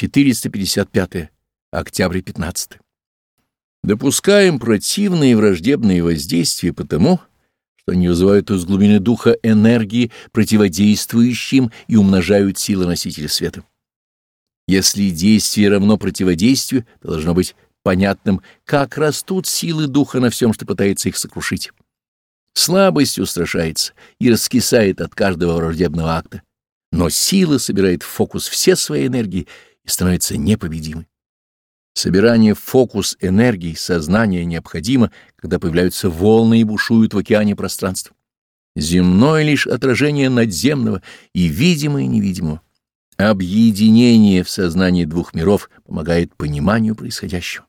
455. Октябрь 15. Допускаем противные и враждебные воздействия потому, что они вызывают из глубины духа энергии, противодействующим и умножают силы носителя света. Если действие равно противодействию, должно быть понятным, как растут силы духа на всем, что пытается их сокрушить. Слабость устрашается и раскисает от каждого враждебного акта, но сила собирает в фокус все свои энергии становится непобедимой. Собирание фокус энергии сознания необходимо, когда появляются волны и бушуют в океане пространства. Земное лишь отражение надземного и видимое и невидимого. Объединение в сознании двух миров помогает пониманию происходящего.